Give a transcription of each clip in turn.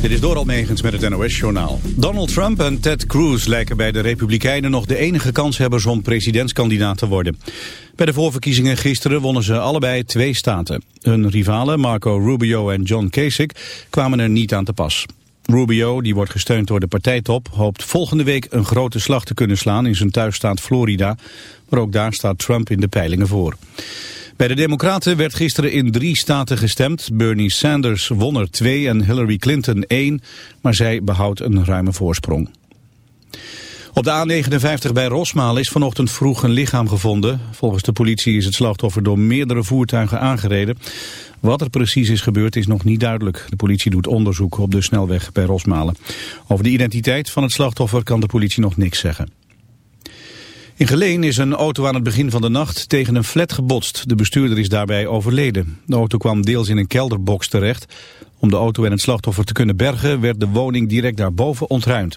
Dit is Doral Megens met het NOS-journaal. Donald Trump en Ted Cruz lijken bij de Republikeinen nog de enige kanshebbers om presidentskandidaat te worden. Bij de voorverkiezingen gisteren wonnen ze allebei twee staten. Hun rivalen Marco Rubio en John Kasich kwamen er niet aan te pas. Rubio, die wordt gesteund door de partijtop, hoopt volgende week een grote slag te kunnen slaan in zijn thuisstaat Florida. Maar ook daar staat Trump in de peilingen voor. Bij de Democraten werd gisteren in drie staten gestemd. Bernie Sanders won er twee en Hillary Clinton één, maar zij behoudt een ruime voorsprong. Op de A59 bij Rosmalen is vanochtend vroeg een lichaam gevonden. Volgens de politie is het slachtoffer door meerdere voertuigen aangereden. Wat er precies is gebeurd is nog niet duidelijk. De politie doet onderzoek op de snelweg bij Rosmalen. Over de identiteit van het slachtoffer kan de politie nog niks zeggen. In Geleen is een auto aan het begin van de nacht tegen een flat gebotst. De bestuurder is daarbij overleden. De auto kwam deels in een kelderbox terecht. Om de auto en het slachtoffer te kunnen bergen werd de woning direct daarboven ontruimd.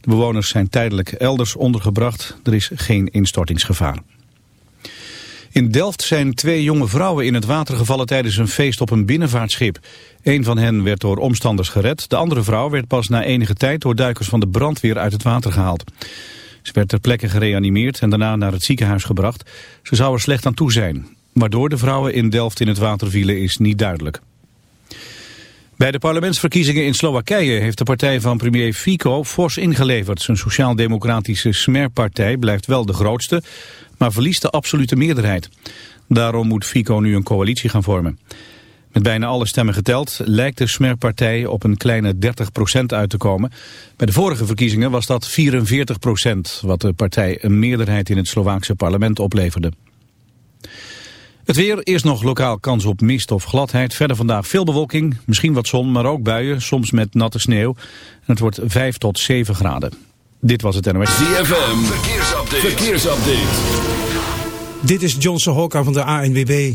De bewoners zijn tijdelijk elders ondergebracht. Er is geen instortingsgevaar. In Delft zijn twee jonge vrouwen in het water gevallen tijdens een feest op een binnenvaartschip. Een van hen werd door omstanders gered. De andere vrouw werd pas na enige tijd door duikers van de brandweer uit het water gehaald. Ze werd ter plekke gereanimeerd en daarna naar het ziekenhuis gebracht. Ze zou er slecht aan toe zijn. Waardoor de vrouwen in Delft in het water vielen is niet duidelijk. Bij de parlementsverkiezingen in Slowakije heeft de partij van premier Fico fors ingeleverd. Zijn sociaal-democratische Smer-partij blijft wel de grootste, maar verliest de absolute meerderheid. Daarom moet Fico nu een coalitie gaan vormen. Met bijna alle stemmen geteld lijkt de Smer-partij op een kleine 30% uit te komen. Bij de vorige verkiezingen was dat 44%, wat de partij een meerderheid in het Slovaakse parlement opleverde. Het weer, eerst nog lokaal kans op mist of gladheid. Verder vandaag veel bewolking, misschien wat zon, maar ook buien, soms met natte sneeuw. En het wordt 5 tot 7 graden. Dit was het NOS. ZFM, verkeersupdate. verkeersupdate. Dit is Johnson Hokka van de ANWB.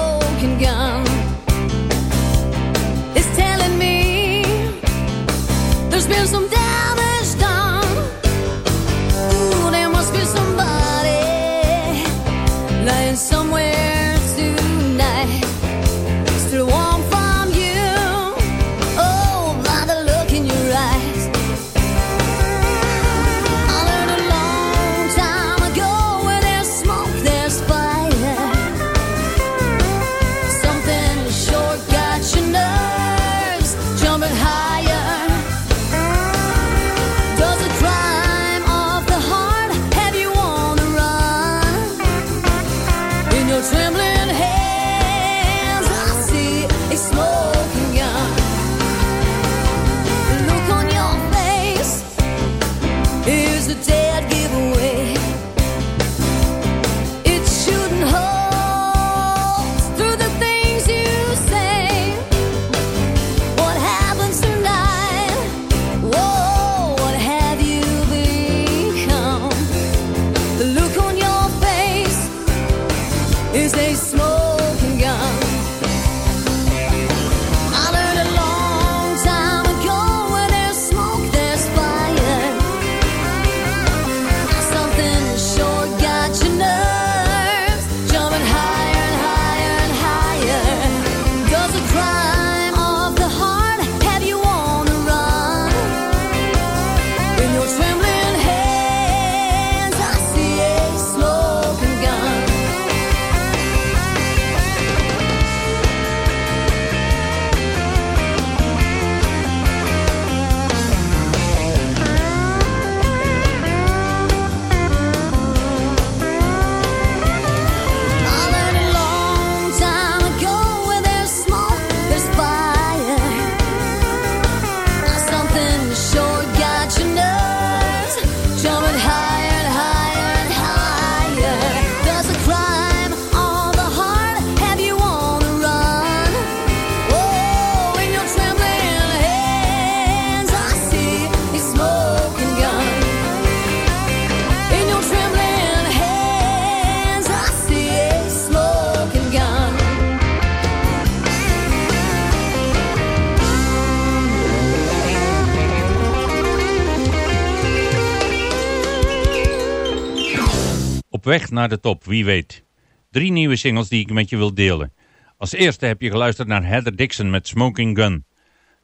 Op weg naar de top, wie weet. Drie nieuwe singles die ik met je wil delen. Als eerste heb je geluisterd naar Heather Dixon met Smoking Gun.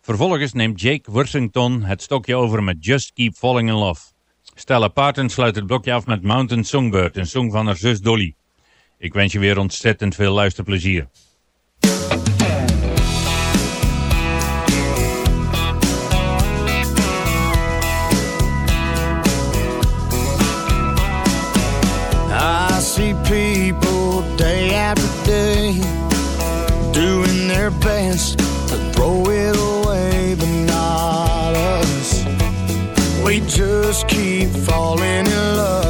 Vervolgens neemt Jake Worthington het stokje over met Just Keep Falling in Love. Stella Parton sluit het blokje af met Mountain Songbird, een song van haar zus Dolly. Ik wens je weer ontzettend veel luisterplezier. me doing their best to throw it away, but not us. We just keep falling in love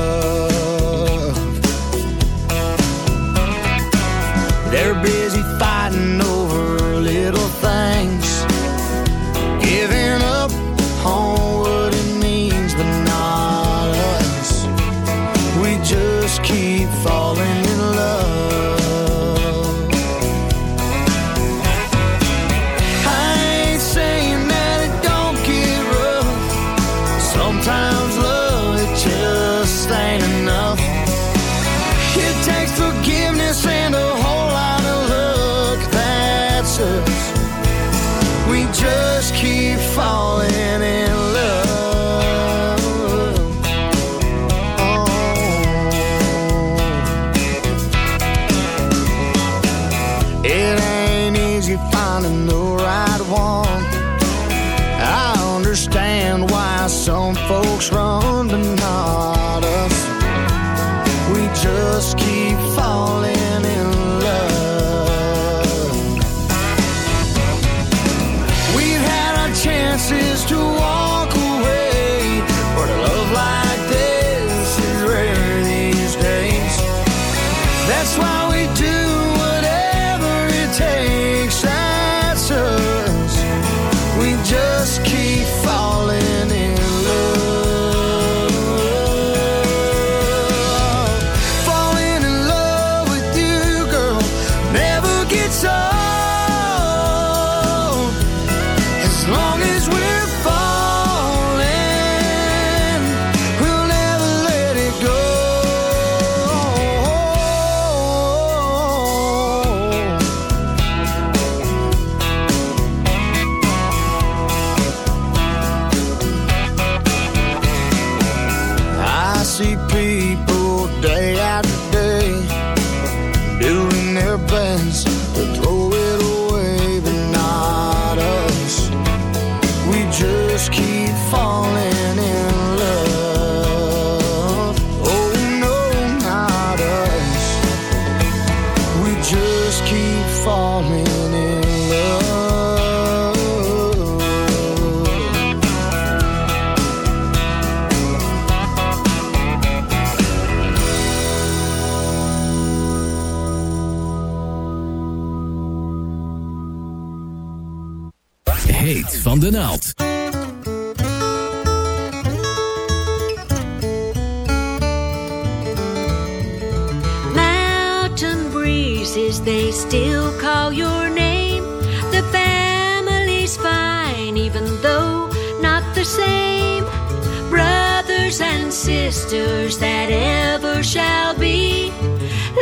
sisters that ever shall be.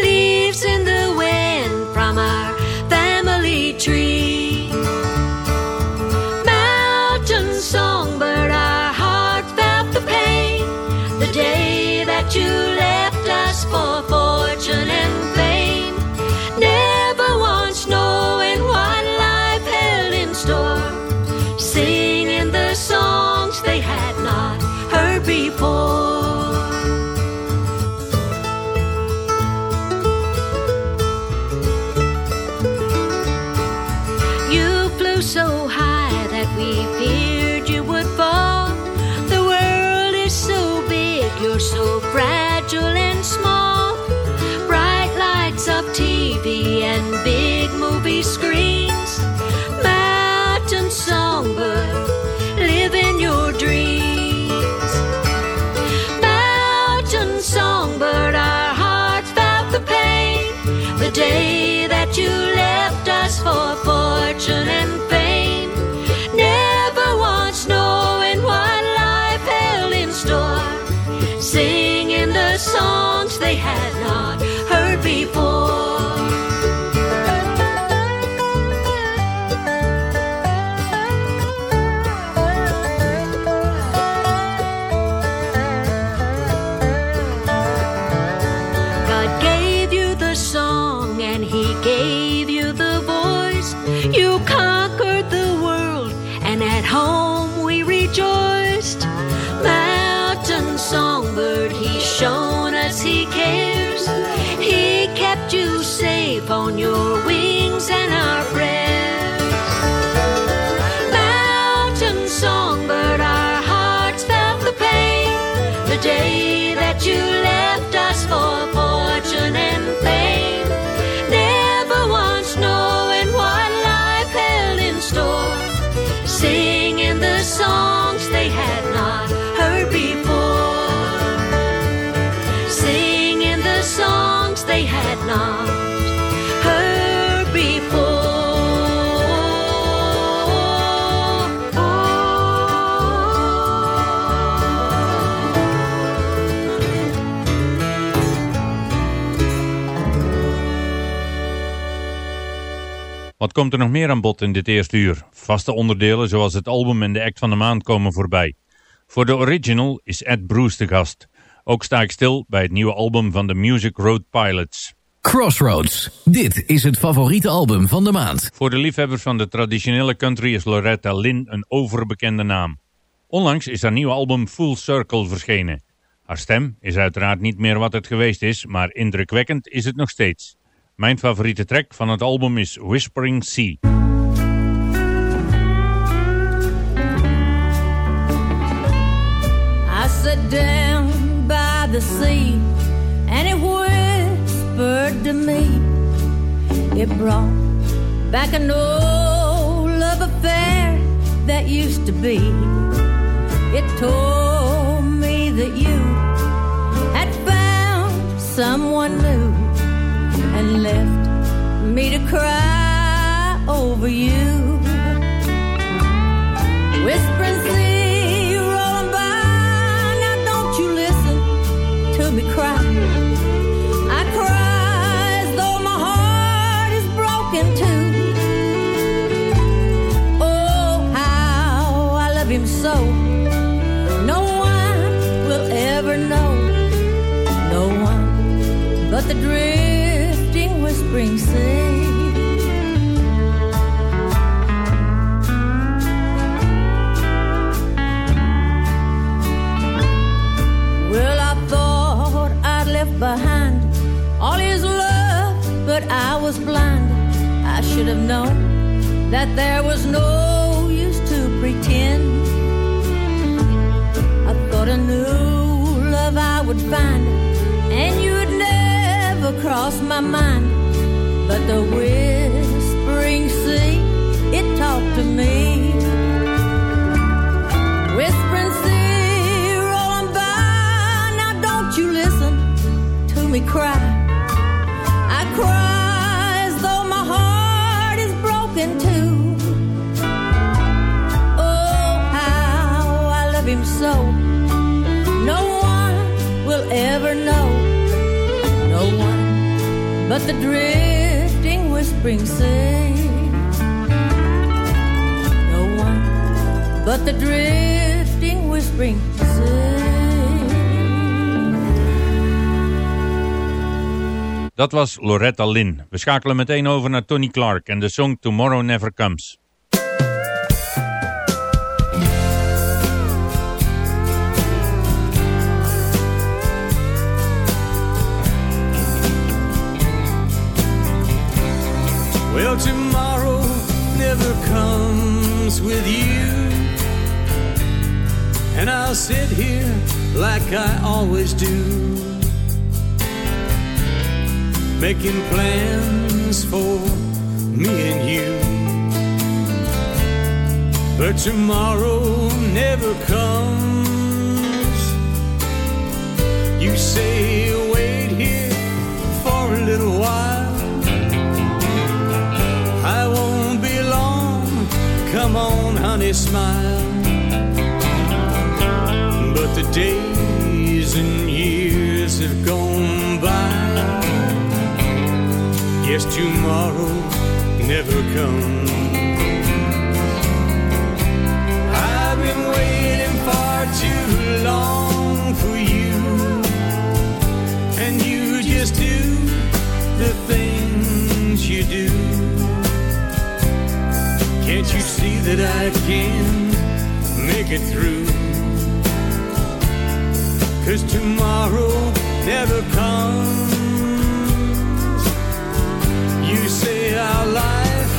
Leaves in the wind from our family tree. Mountain songbird, our heart felt the pain. The day that you left us for fortune and movie screens. Mountain songbird, live in your dreams. Mountain songbird, our hearts felt the pain. The day that you left us for fortune Wat komt er nog meer aan bod in dit eerste uur? Vaste onderdelen zoals het album en de act van de maand komen voorbij. Voor de original is Ed Bruce de gast. Ook sta ik stil bij het nieuwe album van de Music Road Pilots. Crossroads. Dit is het favoriete album van de maand. Voor de liefhebbers van de traditionele country is Loretta Lynn een overbekende naam. Onlangs is haar nieuwe album Full Circle verschenen. Haar stem is uiteraard niet meer wat het geweest is, maar indrukwekkend is het nog steeds. Mijn favoriete track van het album is Whispering Sea. I sat down by the sea and it whispered to me. It brought back an old love affair that used to be. It told me that you had found someone new left me to cry over you. Whispering sea Dat was Loretta Lynn. We schakelen meteen over naar Tony Clark en de song Tomorrow Never Comes. Well, tomorrow never comes with you. And I'll sit here like I always do, making plans for me and you. But tomorrow never comes. You say, wait here for a little while. I won't be long. Come on, honey, smile. But the days and years have gone Yes, tomorrow never comes. I've been waiting far too long for you, and you just do the things you do. Can't you see that I can make it through? Cause tomorrow never comes. You say our life,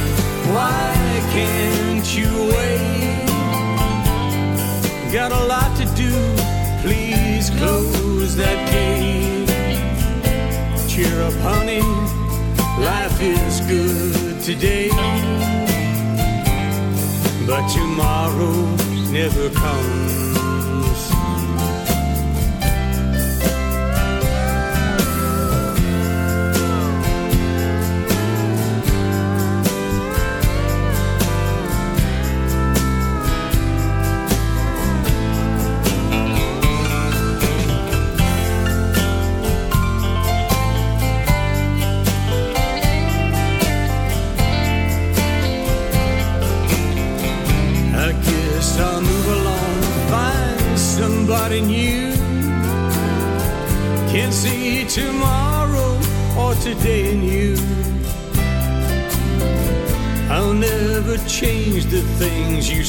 why can't you wait? Got a lot to do, please close that gate. Cheer up, honey, life is good today but tomorrow never comes.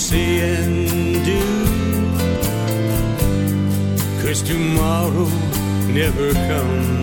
Say and do. Cause tomorrow never comes.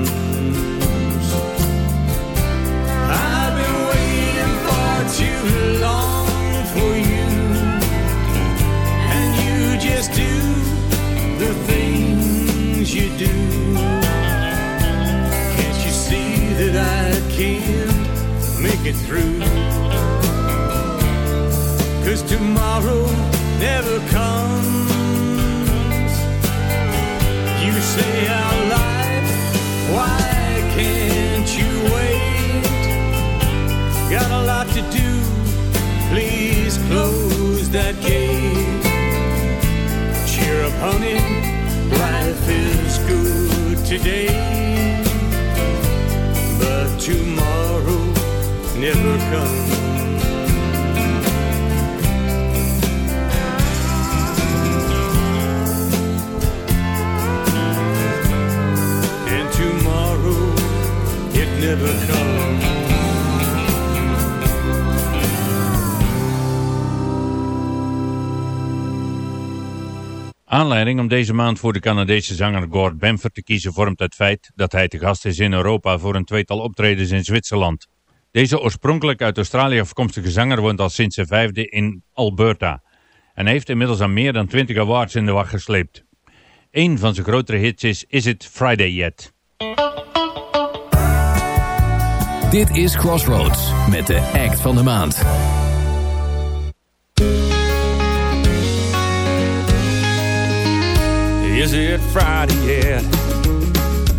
Deze maand voor de Canadese zanger Gord Bamford te kiezen vormt het feit dat hij te gast is in Europa voor een tweetal optredens in Zwitserland. Deze oorspronkelijk uit Australië afkomstige zanger woont al sinds zijn vijfde in Alberta en heeft inmiddels al meer dan 20 awards in de wacht gesleept. Een van zijn grotere hits is Is It Friday Yet? Dit is Crossroads met de act van de maand. Is it Friday yet?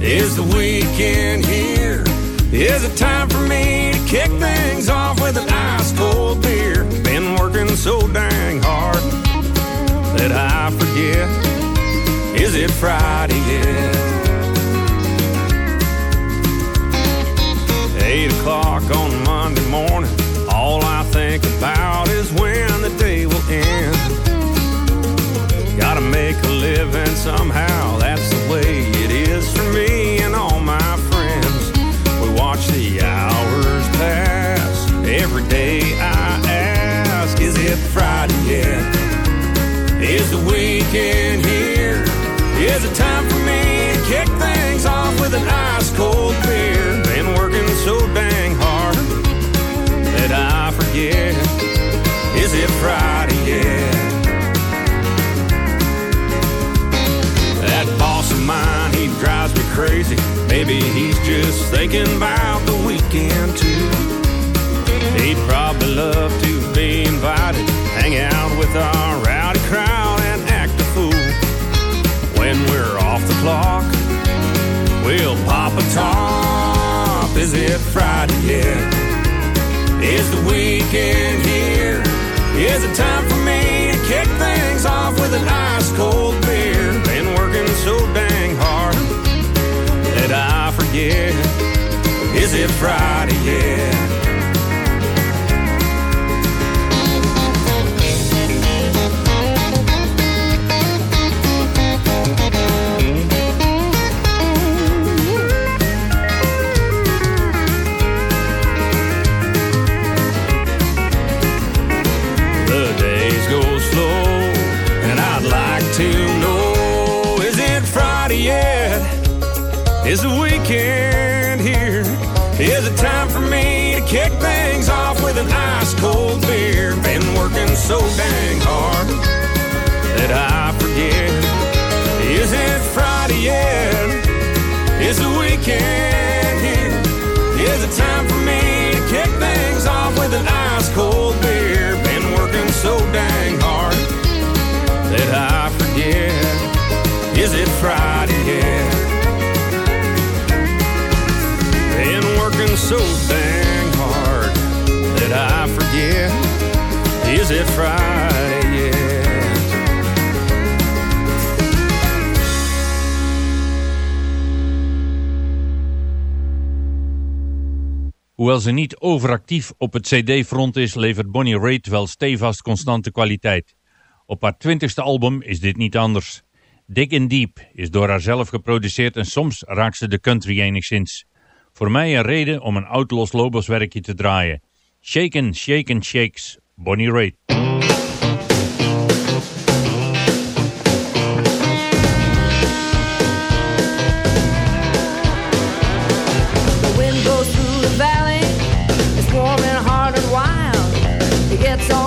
Is the weekend here? Is it time for me to kick things off with an ice cold beer? Been working so dang hard that I forget. Is it Friday yet? Eight o'clock on Monday morning, all I think about is when the day will end. Make a living somehow, that's the way it is for me and all my friends. We watch the hours pass, every day I ask, is it Friday yet? Is the weekend here? Is it time for me to kick things off with an ice cold beer? Been working so dang hard that I forget. Crazy. Maybe he's just thinking about the weekend too. He'd probably love to be invited, hang out with our rowdy crowd and act a fool. When we're off the clock, we'll pop a top. Is it Friday yet? Is the weekend here? Is it time for me to kick things off with an ice cold beer? Been working so dang Hoewel ze niet overactief op het cd-front is, levert Bonnie Raitt wel stevast constante kwaliteit. Op haar twintigste album is dit niet anders. Dig in Deep is door haar zelf geproduceerd en soms raakt ze de country enigszins. Voor mij een reden om een oud Los Lobos werkje te draaien. Shaken, Shaken, Shakes, Bonnie Raitt. It's all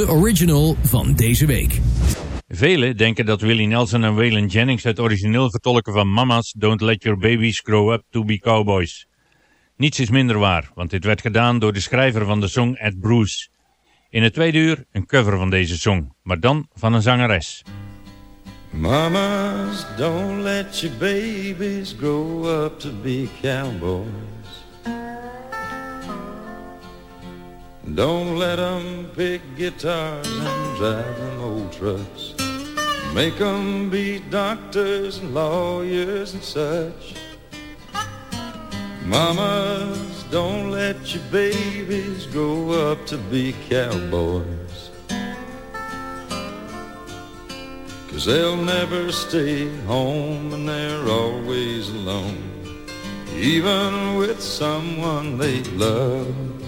De original van deze week. Velen denken dat Willie Nelson en Waylon Jennings het origineel vertolken van Mama's Don't Let Your Babies Grow Up To Be Cowboys. Niets is minder waar, want dit werd gedaan door de schrijver van de song Ed Bruce. In het tweede uur een cover van deze song, maar dan van een zangeres. Mamas, don't let your babies grow up to be cowboys. Don't let 'em pick guitars and drive them old trucks. Make 'em be doctors and lawyers and such. Mamas, don't let your babies grow up to be cowboys. Cause they'll never stay home and they're always alone, even with someone they love.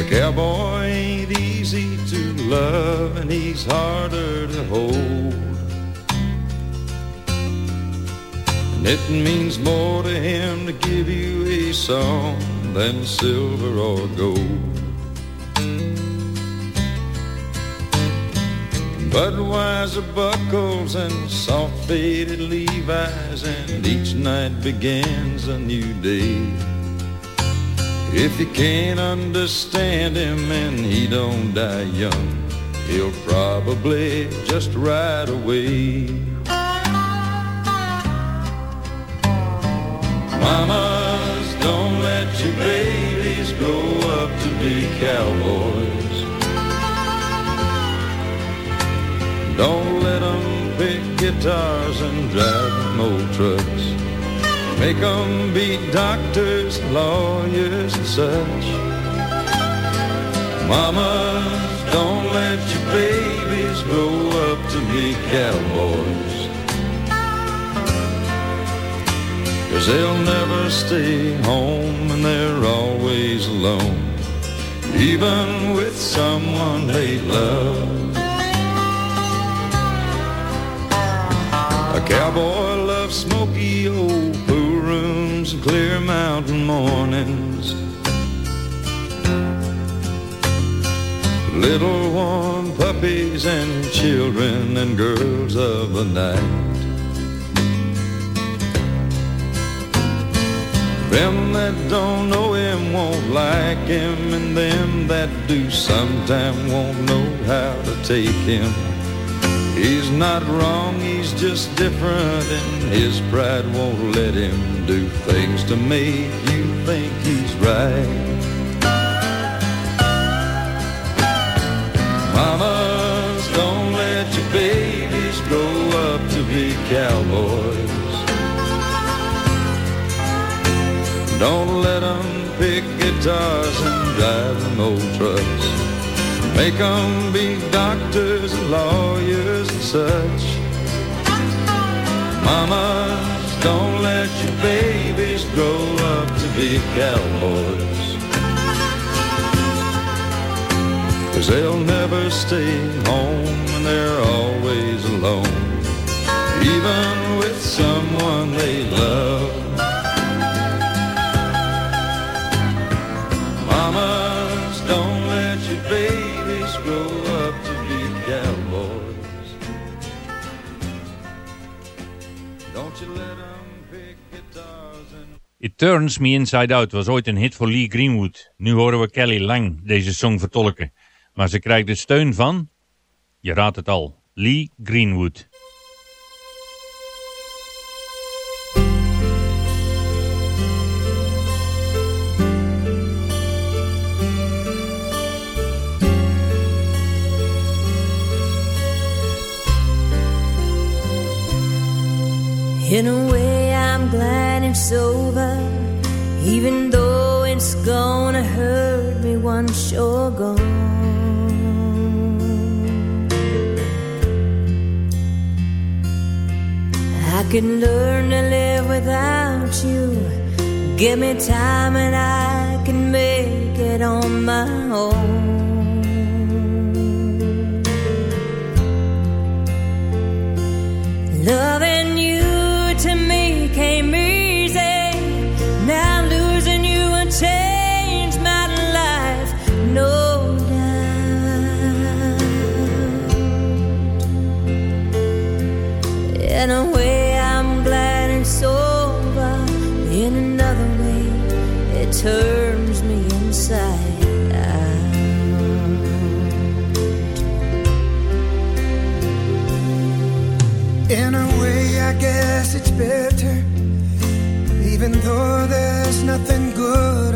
A cowboy ain't easy to love and he's harder to hold. And it means more to him to give you a song than silver or gold. Budweiser buckles and soft faded Levi's and each night begins a new day. If you can't understand him and he don't die young, he'll probably just ride away. Mamas, don't let your babies grow up to be cowboys. Don't let 'em pick guitars and drive old trucks. Make 'em be doctors, lawyers, and such. Mamas, don't let your babies grow up to be cowboys. Cause they'll never stay home and they're always alone, even with someone they love. A cowboy loves smoky old mountain mornings. Little warm puppies and children and girls of the night. Them that don't know him won't like him, and them that do sometime won't know how to take him. He's not wrong, he's just different, and his pride won't let him do things to make you think he's right. Mamas, don't let your babies grow up to be cowboys. Don't let them pick guitars and drive them old trucks. Make them be doctors and lawyers such. Mamas, don't let your babies grow up to be cowboys. Cause they'll never stay home and they're always alone. Even with someone they love. It Turns Me Inside Out was ooit een hit voor Lee Greenwood. Nu horen we Kelly Lang deze song vertolken. Maar ze krijgt de steun van, je raadt het al, Lee Greenwood. In a way, I'm glad it's over, even though it's gonna hurt me once you're gone. I can learn to live without you. Give me time and I can make it on my own. Though there's nothing good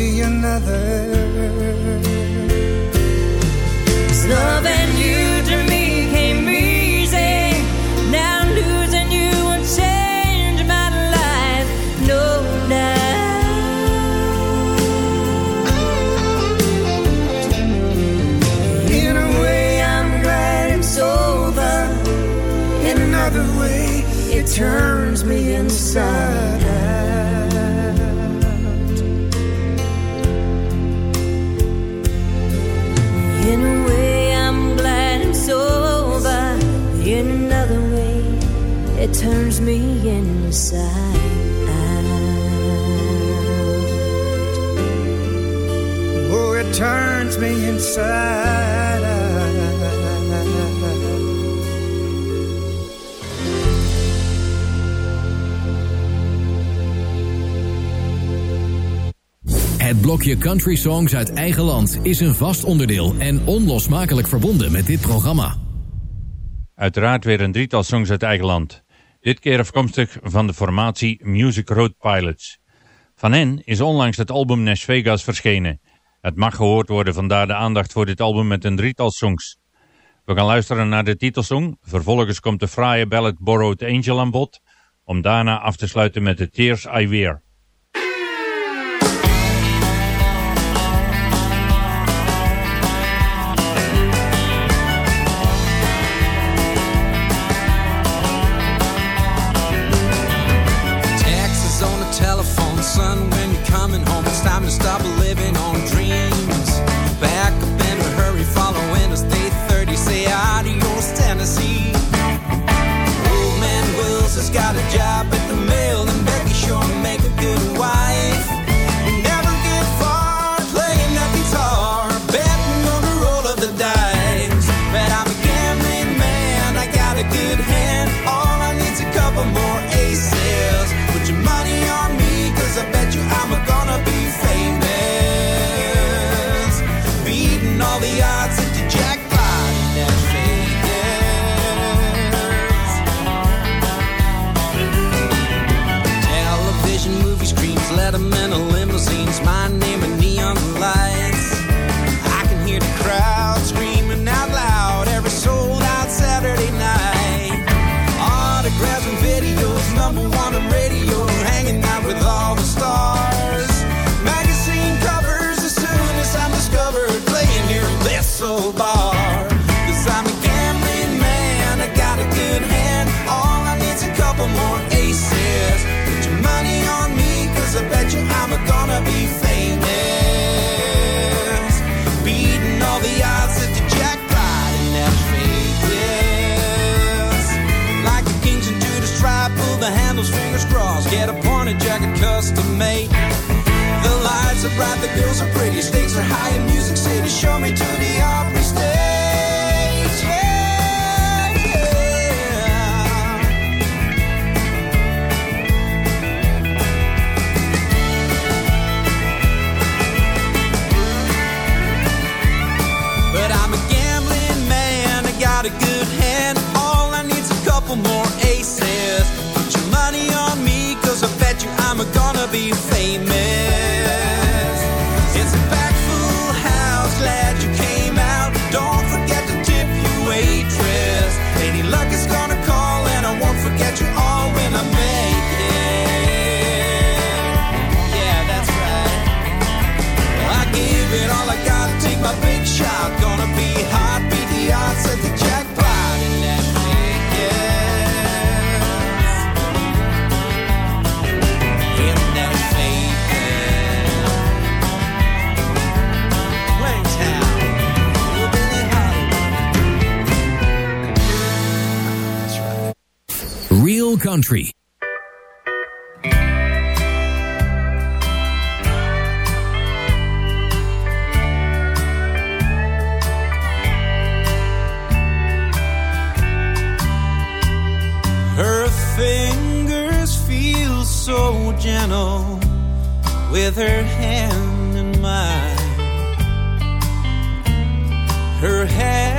be another? Loving you to me came easy. Now losing you change my life, no doubt. In a way, I'm glad it's over. In another way, it turns me inside Turns me inside Oh, it turns me inside Het blokje Country Songs uit eigen land is een vast onderdeel en onlosmakelijk verbonden met dit programma. Uiteraard weer een drietal songs uit eigen land. Dit keer afkomstig van de formatie Music Road Pilots. Van hen is onlangs het album Las Vegas verschenen. Het mag gehoord worden, vandaar de aandacht voor dit album met een drietal songs. We gaan luisteren naar de titelsong, vervolgens komt de fraaie ballad Borrowed Angel aan bod, om daarna af te sluiten met de Tears I Wear. feels a country. Her fingers feel so gentle with her hand in mine. Her head.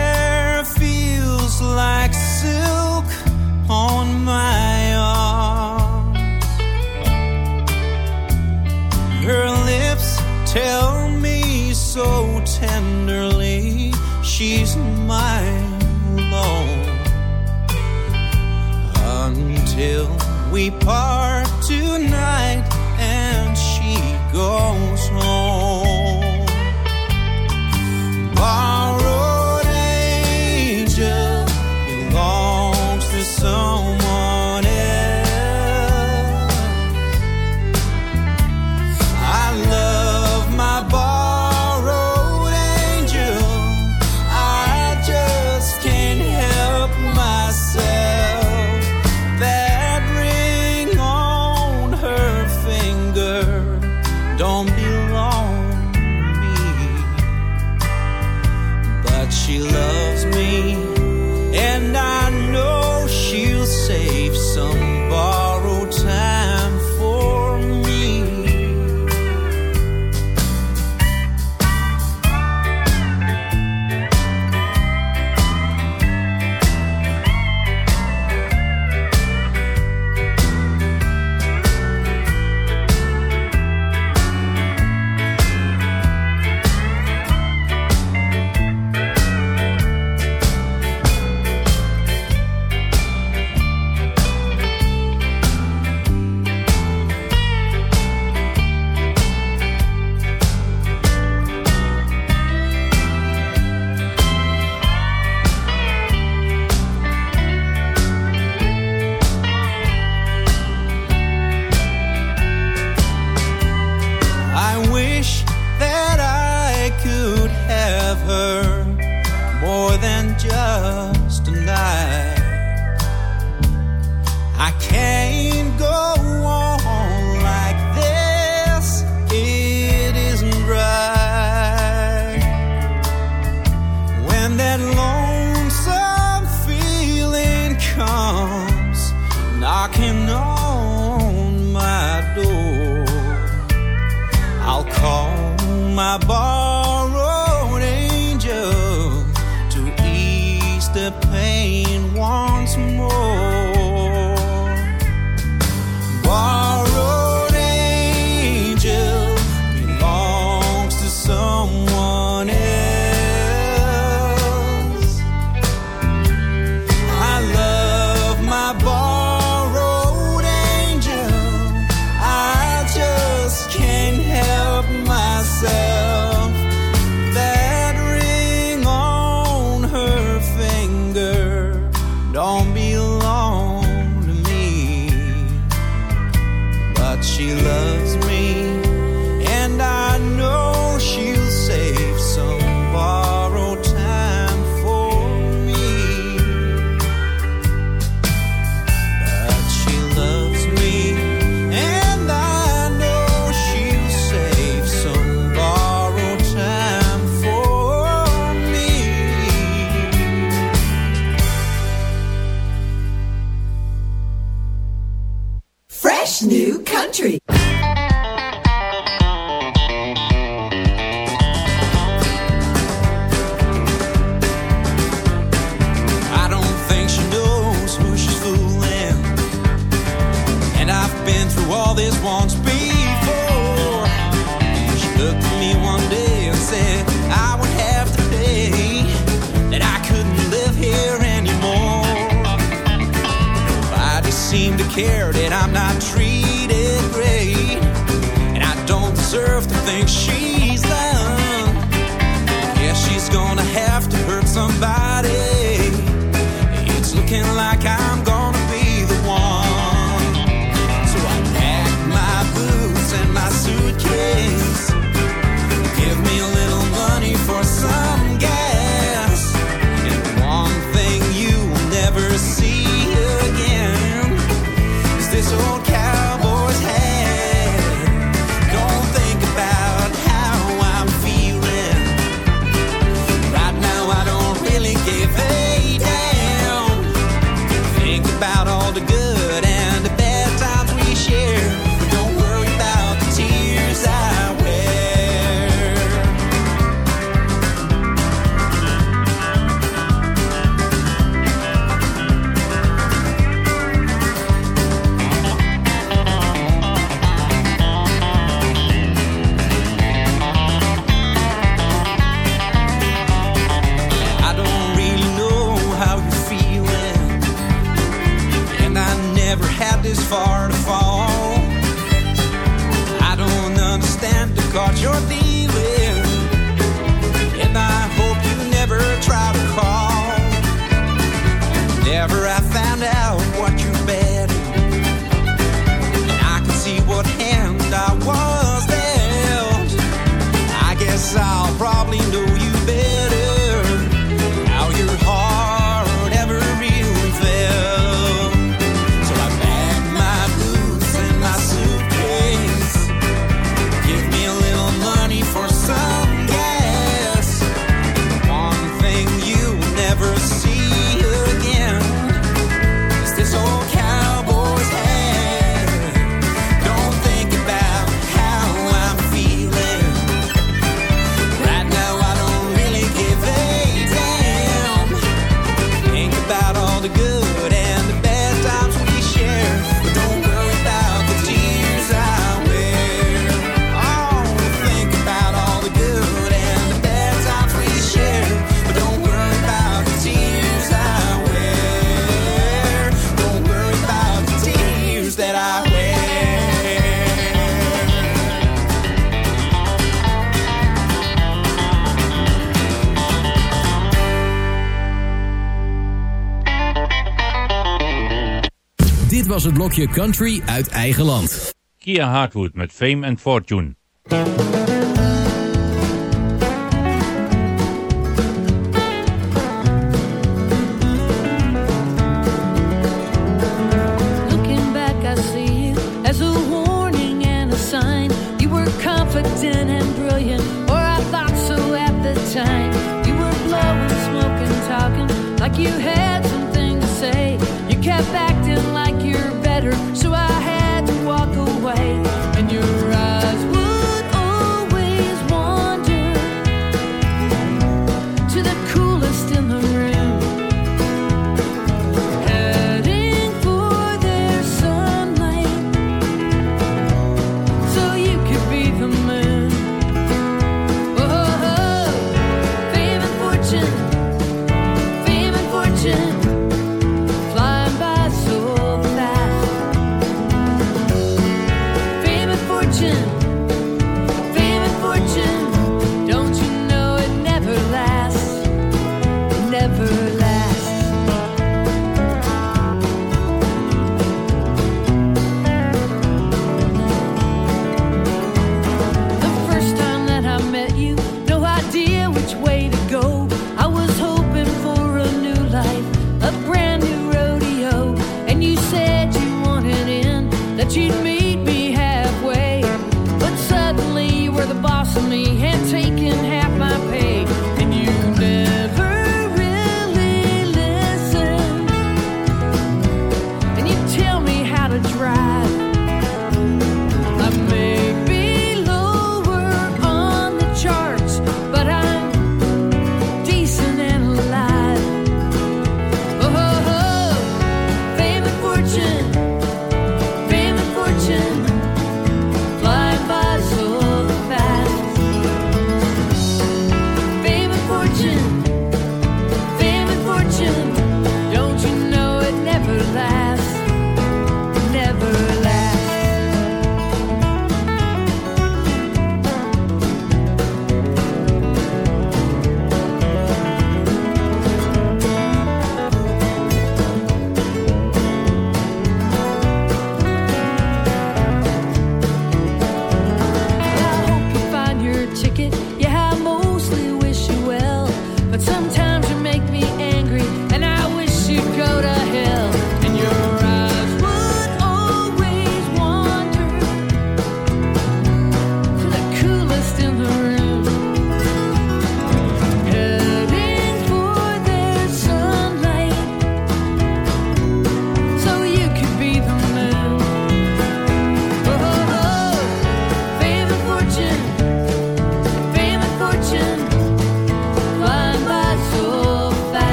was het blokje country uit eigen land. Kia Hardwood met Fame and Fortune.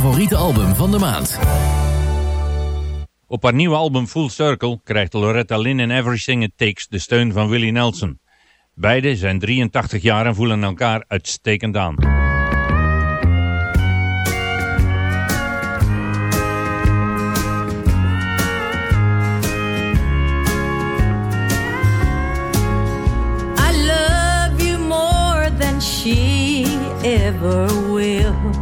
Favoriete album van de maand. Op haar nieuwe album Full Circle krijgt Loretta Lynn in Everything It Takes de steun van Willie Nelson. Beiden zijn 83 jaar en voelen elkaar uitstekend aan. I love you more than she ever will.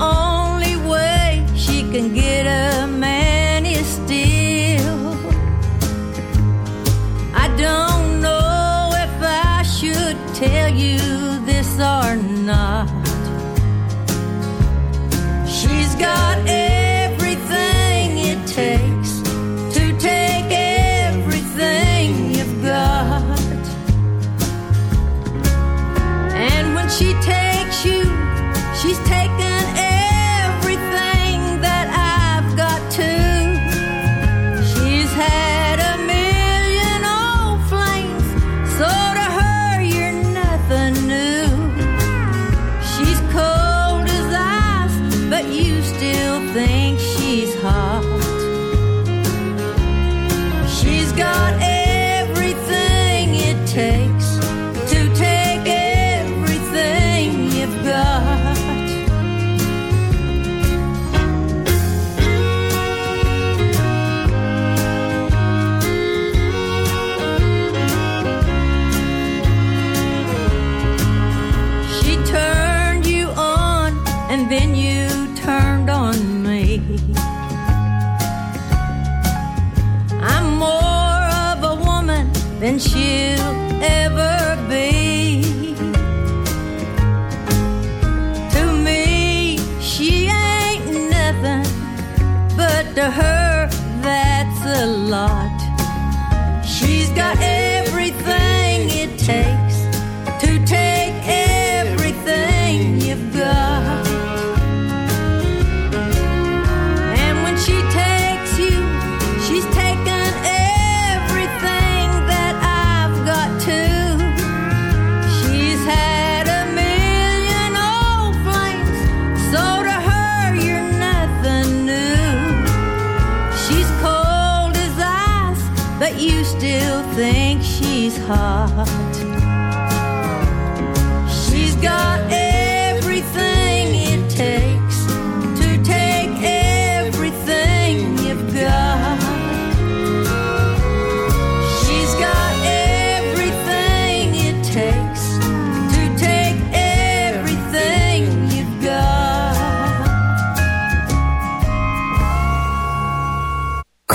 Only way she can get a man is still. I don't know if I should tell you this or not. She's got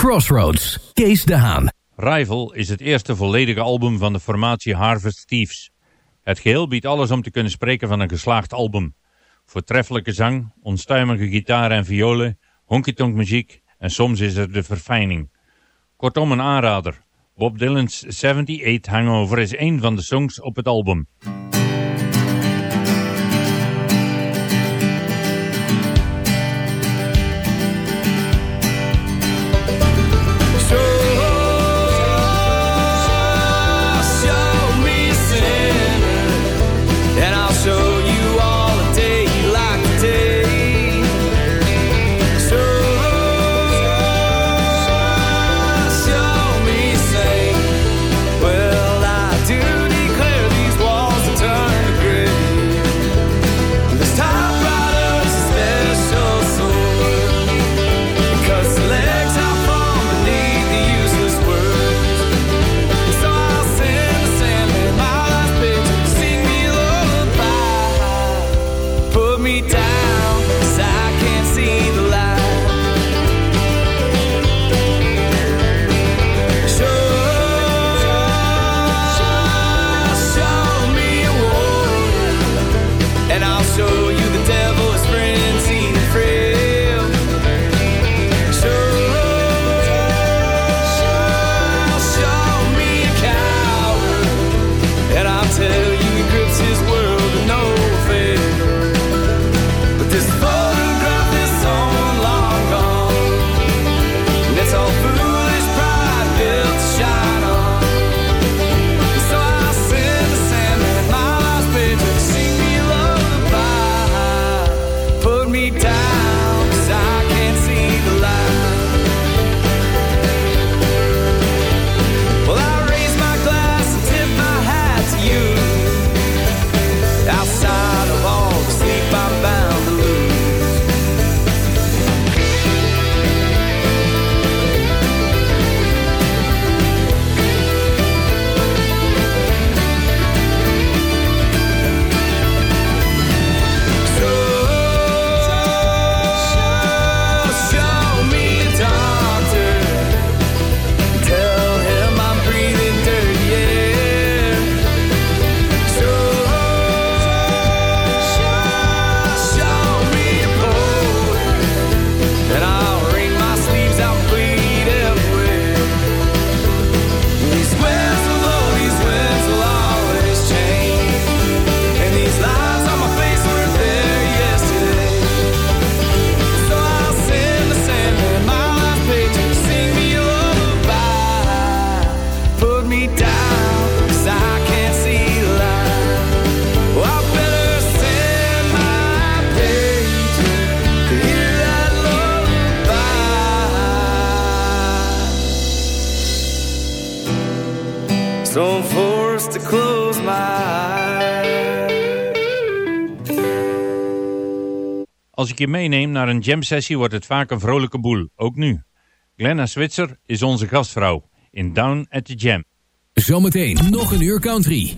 Crossroads, Kees de Haan. Rival is het eerste volledige album van de formatie Harvest Thieves. Het geheel biedt alles om te kunnen spreken van een geslaagd album. Voortreffelijke zang, onstuimige gitaar en violen, honky-tonk muziek en soms is er de verfijning. Kortom een aanrader. Bob Dylan's 78 Hangover is een van de songs op het album. je meeneem naar een jam-sessie wordt het vaak een vrolijke boel, ook nu. Glenna Switzer is onze gastvrouw in Down at the Jam. Zometeen nog een uur country.